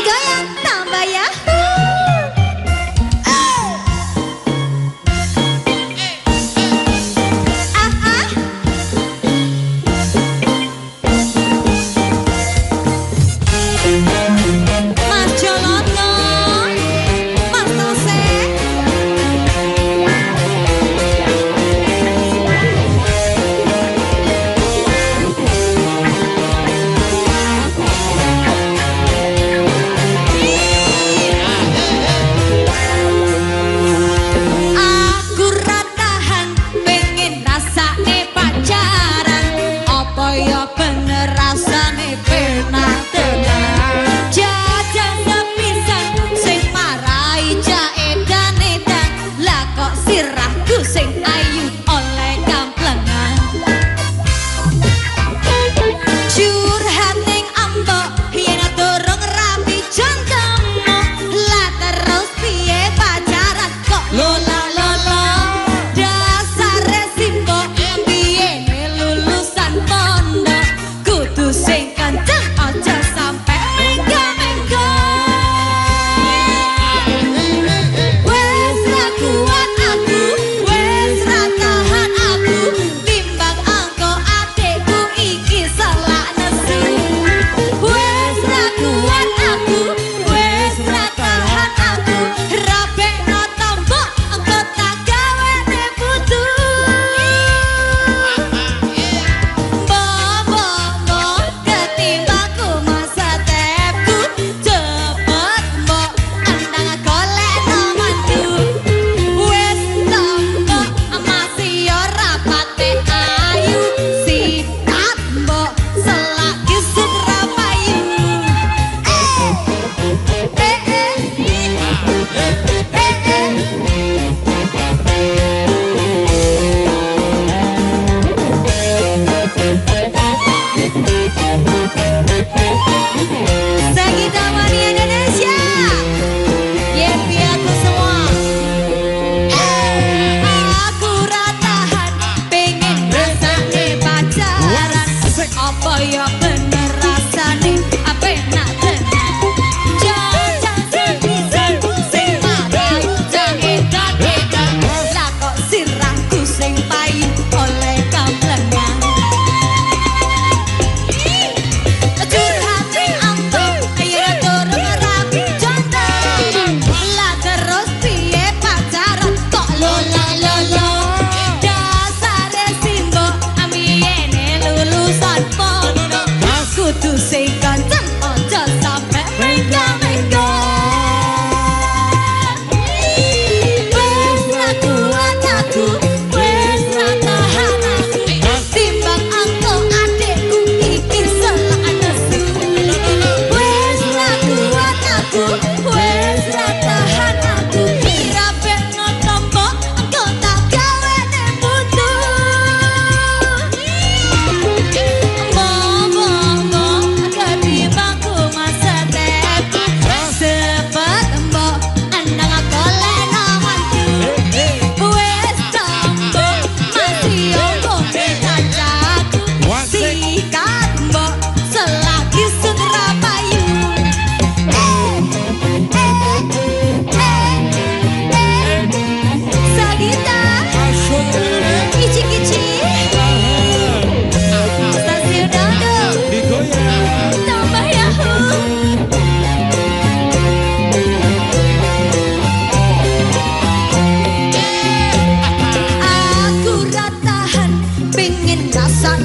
高呀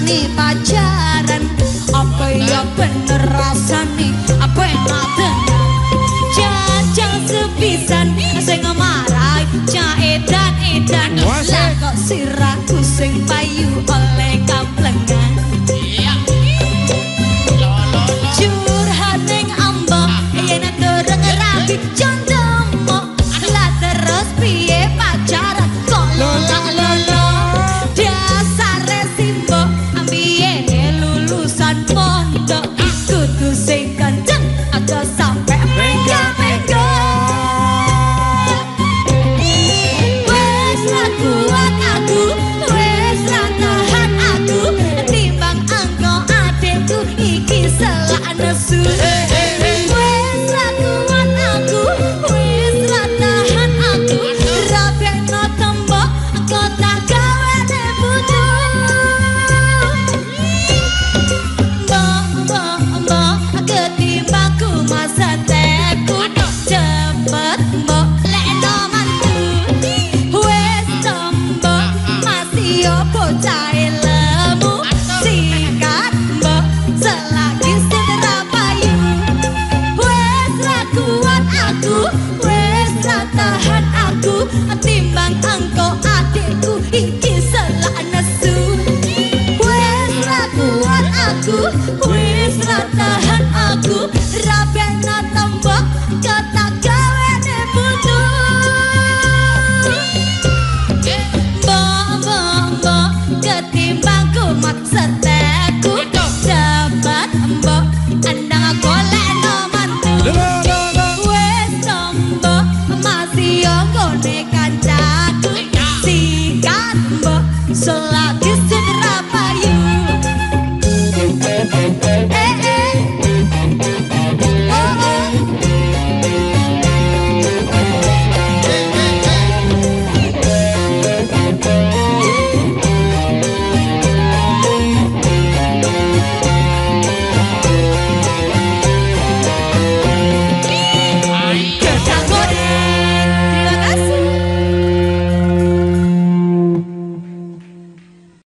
rasani pacaran apa ya bener rasani apa yang ada jajang sepisan sing marai cah edan edan lah kok sirahku sing payu oleh never suited.